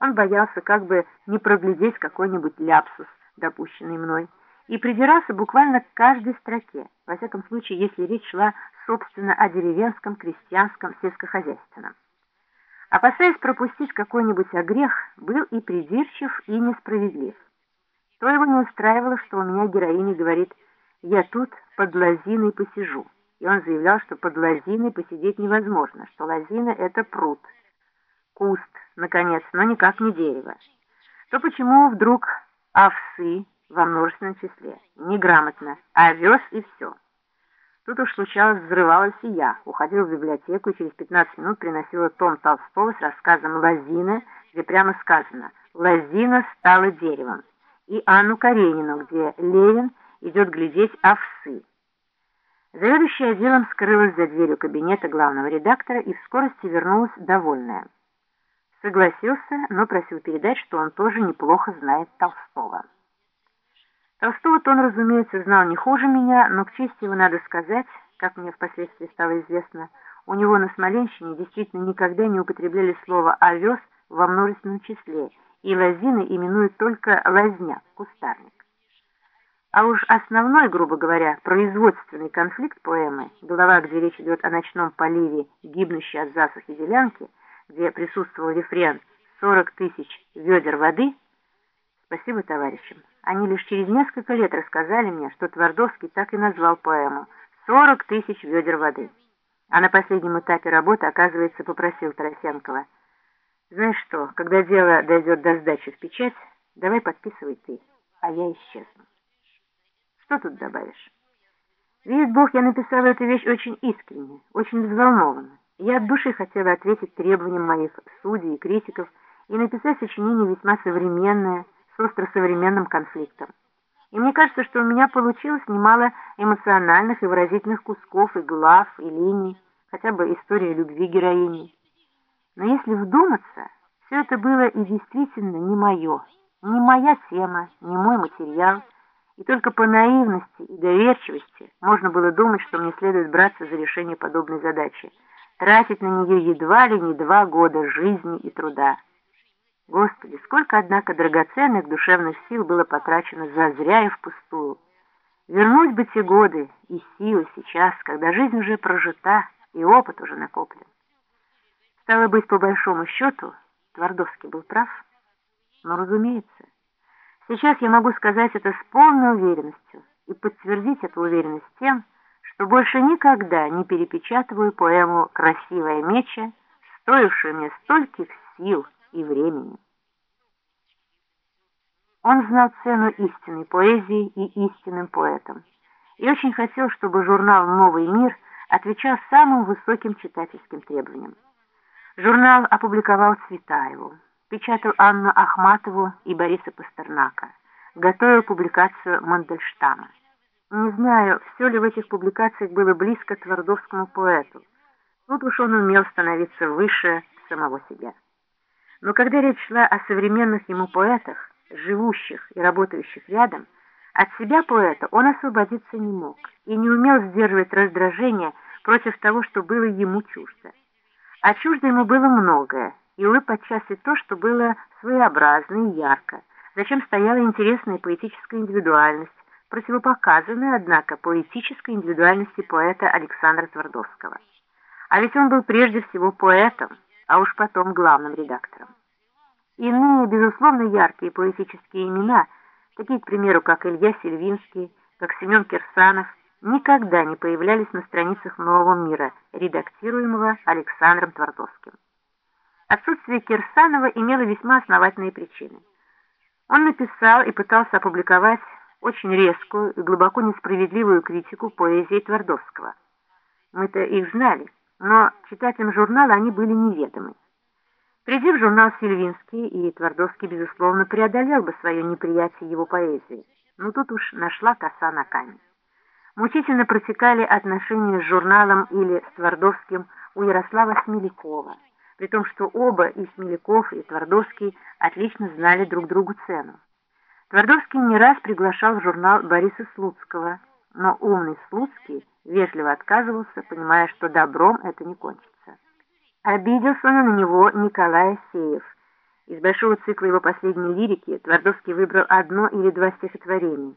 Он боялся как бы не проглядеть какой-нибудь ляпсус, допущенный мной, и придирался буквально к каждой строке, во всяком случае, если речь шла, собственно, о деревенском, крестьянском, сельскохозяйственном. Опасаясь пропустить какой-нибудь огрех, был и придирчив, и несправедлив. То его не устраивало, что у меня героиня говорит «я тут под лозиной посижу», и он заявлял, что под лозиной посидеть невозможно, что лозина — это пруд, куст, наконец, но никак не дерево. То почему вдруг овсы во множественном числе? Неграмотно, овес и все. Тут уж случалось, взрывалась и я, уходила в библиотеку и через 15 минут приносила том Толстого с рассказом «Лозина», где прямо сказано «Лозина стала деревом», и Анну Каренину, где Левин идет глядеть овсы. Заведующая отделом скрылась за дверью кабинета главного редактора и в скорости вернулась довольная. Согласился, но просил передать, что он тоже неплохо знает Толстого. Толстого-то он, разумеется, знал не хуже меня, но к чести его надо сказать, как мне впоследствии стало известно, у него на Смоленщине действительно никогда не употребляли слово «овес» во множественном числе, и лозины именуют только лозняк, кустарник. А уж основной, грубо говоря, производственный конфликт поэмы, глава, где речь идет о ночном поливе, гибнущей от засухи делянки, где присутствовал рефрен «40 тысяч ведер воды», спасибо товарищам. Они лишь через несколько лет рассказали мне, что Твардовский так и назвал поэму «Сорок тысяч ведер воды». А на последнем этапе работы, оказывается, попросил Тарасенкова. «Знаешь что, когда дело дойдет до сдачи в печать, давай подписывай ты, а я исчезну». Что тут добавишь? Видит Бог, я написала эту вещь очень искренне, очень взволнованно. Я от души хотела ответить требованиям моих судей и критиков и написать сочинение весьма современное, с остросовременным конфликтом. И мне кажется, что у меня получилось немало эмоциональных и выразительных кусков, и глав, и линий, хотя бы история любви героини. Но если вдуматься, все это было и действительно не мое, не моя тема, не мой материал, и только по наивности и доверчивости можно было думать, что мне следует браться за решение подобной задачи, тратить на нее едва ли не два года жизни и труда. Господи, сколько, однако, драгоценных душевных сил было потрачено зазря и впустую. Вернуть бы те годы и силы сейчас, когда жизнь уже прожита и опыт уже накоплен. Стало быть, по большому счету, Твардовский был прав. Но, разумеется, сейчас я могу сказать это с полной уверенностью и подтвердить эту уверенность тем, больше никогда не перепечатываю поэму «Красивая меча», стоившую мне стольких сил, и времени. Он знал цену истинной поэзии и истинным поэтам, и очень хотел, чтобы журнал «Новый мир» отвечал самым высоким читательским требованиям. Журнал опубликовал Цветаеву, печатал Анну Ахматову и Бориса Пастернака, готовил публикацию Мандельштама. Не знаю, все ли в этих публикациях было близко твардовскому поэту. Тут уж он умел становиться выше самого себя. Но когда речь шла о современных ему поэтах, живущих и работающих рядом, от себя поэта он освободиться не мог и не умел сдерживать раздражение против того, что было ему чуждо. А чуждо ему было многое, и, увы, подчас и то, что было своеобразно и ярко, зачем стояла интересная поэтическая индивидуальность, противопоказанная, однако, поэтической индивидуальности поэта Александра Твардовского. А ведь он был прежде всего поэтом, а уж потом главным редактором. Иные, безусловно, яркие поэтические имена, такие, к примеру, как Илья Сильвинский, как Семен Кирсанов, никогда не появлялись на страницах «Нового мира», редактируемого Александром Твардовским. Отсутствие Кирсанова имело весьма основательные причины. Он написал и пытался опубликовать очень резкую и глубоко несправедливую критику поэзии Твардовского. Мы-то их знали но читателям журнала они были неведомы. Придя в журнал Сильвинский, и Твардовский, безусловно, преодолел бы свое неприятие его поэзии, но тут уж нашла коса на камень. Мучительно протекали отношения с журналом или с Твардовским у Ярослава Смелякова, при том, что оба, и Смеляков, и Твардовский, отлично знали друг другу цену. Твардовский не раз приглашал в журнал Бориса Слуцкого, но умный Слуцкий вежливо отказывался, понимая, что добром это не кончится. Обиделся на него Николай Сеев Из большого цикла его последней лирики Твардовский выбрал одно или два стихотворения.